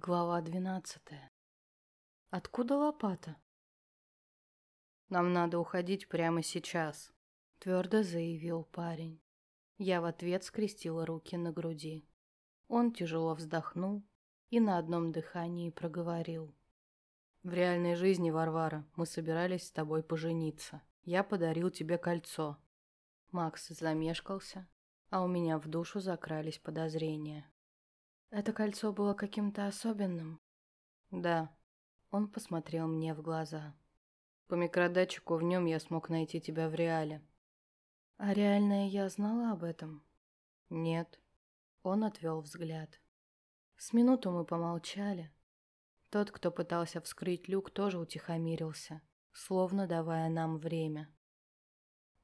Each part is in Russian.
Глава двенадцатая. Откуда лопата? Нам надо уходить прямо сейчас, твердо заявил парень. Я в ответ скрестила руки на груди. Он тяжело вздохнул и на одном дыхании проговорил. В реальной жизни, Варвара, мы собирались с тобой пожениться. Я подарил тебе кольцо. Макс замешкался, а у меня в душу закрались подозрения. Это кольцо было каким-то особенным? Да. Он посмотрел мне в глаза. По микродатчику в нем я смог найти тебя в реале. А реальное я знала об этом? Нет. Он отвел взгляд. С минуту мы помолчали. Тот, кто пытался вскрыть люк, тоже утихомирился, словно давая нам время.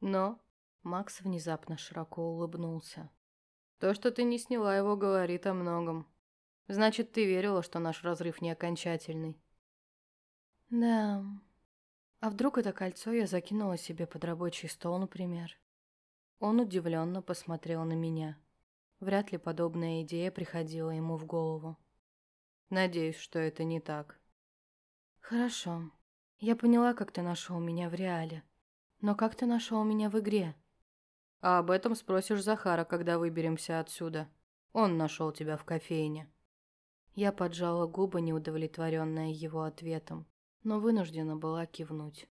Но Макс внезапно широко улыбнулся. То, что ты не сняла его, говорит о многом. Значит, ты верила, что наш разрыв не окончательный. Да. А вдруг это кольцо я закинула себе под рабочий стол, например? Он удивленно посмотрел на меня. Вряд ли подобная идея приходила ему в голову. Надеюсь, что это не так. Хорошо. Я поняла, как ты нашел меня в реале. Но как ты нашел меня в игре? А об этом спросишь Захара, когда выберемся отсюда. Он нашел тебя в кофейне». Я поджала губы, неудовлетворенная его ответом, но вынуждена была кивнуть.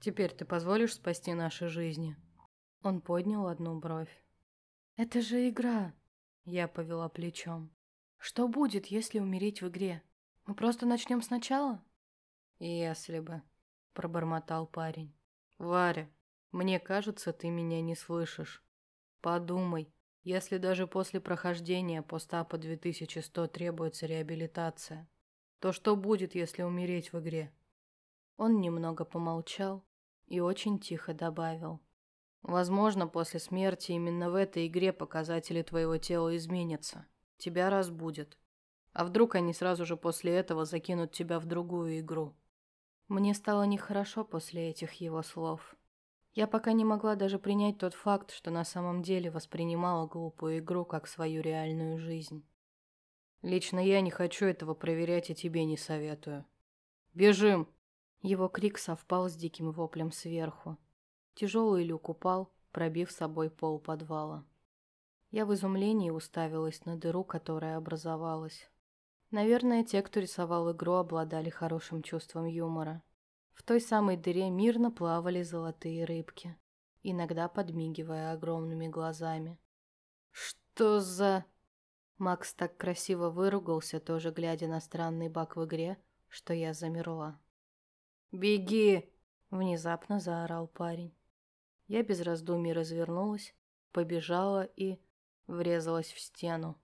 «Теперь ты позволишь спасти наши жизни?» Он поднял одну бровь. «Это же игра!» Я повела плечом. «Что будет, если умереть в игре? Мы просто начнем сначала?» «Если бы», — пробормотал парень. «Варя, мне кажется, ты меня не слышишь. Подумай, если даже после прохождения постапа 2100 требуется реабилитация, то что будет, если умереть в игре? Он немного помолчал и очень тихо добавил. Возможно, после смерти именно в этой игре показатели твоего тела изменятся. Тебя разбудят. А вдруг они сразу же после этого закинут тебя в другую игру? Мне стало нехорошо после этих его слов. Я пока не могла даже принять тот факт, что на самом деле воспринимала глупую игру как свою реальную жизнь. Лично я не хочу этого проверять и тебе не советую. Бежим! Его крик совпал с диким воплем сверху. Тяжелый люк упал, пробив собой пол подвала. Я в изумлении уставилась на дыру, которая образовалась. Наверное, те, кто рисовал игру, обладали хорошим чувством юмора. В той самой дыре мирно плавали золотые рыбки, иногда подмигивая огромными глазами. «Что за...» Макс так красиво выругался, тоже глядя на странный бак в игре, что я замерла. «Беги!» — внезапно заорал парень. Я без раздумий развернулась, побежала и врезалась в стену.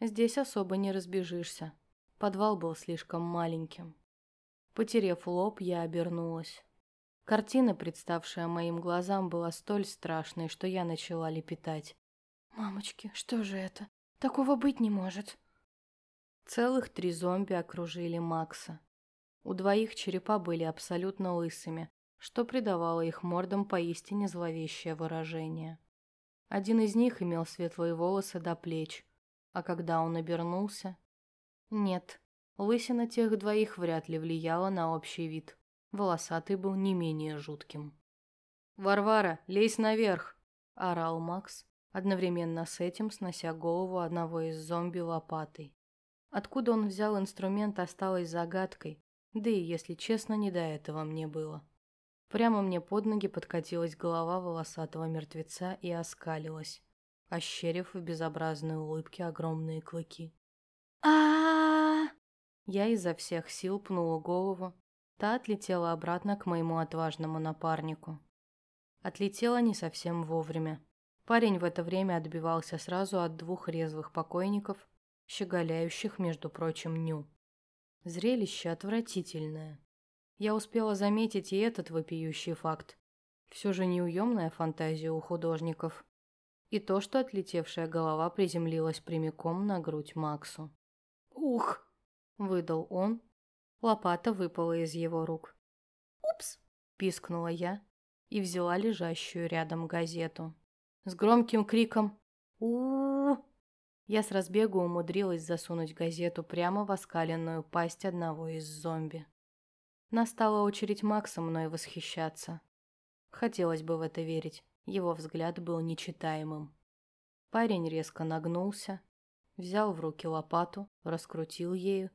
Здесь особо не разбежишься. Подвал был слишком маленьким. Потерев лоб, я обернулась. Картина, представшая моим глазам, была столь страшной, что я начала лепетать. «Мамочки, что же это? Такого быть не может!» Целых три зомби окружили Макса. У двоих черепа были абсолютно лысыми, что придавало их мордам поистине зловещее выражение. Один из них имел светлые волосы до плеч, а когда он обернулся... Нет, Лысина тех двоих вряд ли влияла на общий вид. Волосатый был не менее жутким. «Варвара, лезь наверх!» – орал Макс, одновременно с этим снося голову одного из зомби лопатой. Откуда он взял инструмент, осталось загадкой, да и, если честно, не до этого мне было. Прямо мне под ноги подкатилась голова волосатого мертвеца и оскалилась, ощерив в безобразной улыбке огромные клыки. Я изо всех сил пнула голову. Та отлетела обратно к моему отважному напарнику. Отлетела не совсем вовремя. Парень в это время отбивался сразу от двух резвых покойников, щеголяющих, между прочим, ню. Зрелище отвратительное. Я успела заметить и этот вопиющий факт. Все же неуемная фантазия у художников. И то, что отлетевшая голова приземлилась прямиком на грудь Максу. «Ух!» Выдал он. Лопата выпала из его рук. «Упс!» – пискнула я и взяла лежащую рядом газету. С громким криком у, -у, Я с разбегу умудрилась засунуть газету прямо в оскаленную пасть одного из зомби. Настала очередь Макса мной восхищаться. Хотелось бы в это верить, его взгляд был нечитаемым. Парень резко нагнулся, взял в руки лопату, раскрутил ею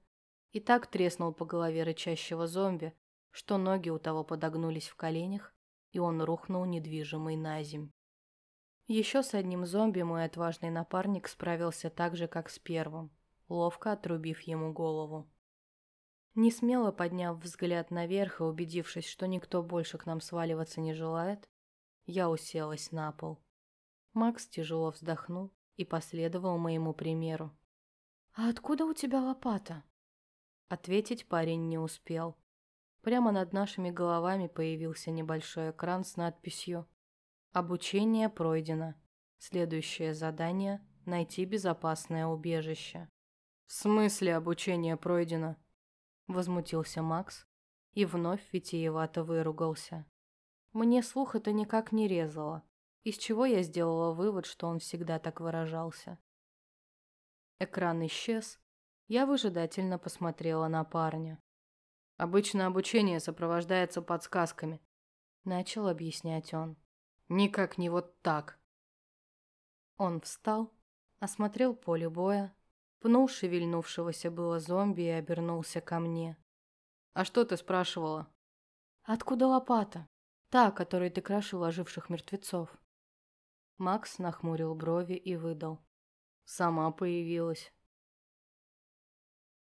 и так треснул по голове рычащего зомби, что ноги у того подогнулись в коленях, и он рухнул недвижимый на земь. Еще с одним зомби мой отважный напарник справился так же, как с первым, ловко отрубив ему голову. Не смело подняв взгляд наверх и убедившись, что никто больше к нам сваливаться не желает, я уселась на пол. Макс тяжело вздохнул и последовал моему примеру. «А откуда у тебя лопата?» Ответить парень не успел. Прямо над нашими головами появился небольшой экран с надписью Обучение пройдено. Следующее задание – найти безопасное убежище. В смысле обучение пройдено? Возмутился Макс и вновь витиевато выругался. Мне слух это никак не резало, из чего я сделала вывод, что он всегда так выражался. Экран исчез, я выжидательно посмотрела на парня. Обычно обучение сопровождается подсказками, начал объяснять он. Никак не вот так. Он встал, осмотрел поле боя, пнул шевельнувшегося было зомби и обернулся ко мне. «А что ты спрашивала?» «Откуда лопата? Та, которой ты крошил оживших мертвецов». Макс нахмурил брови и выдал. «Сама появилась».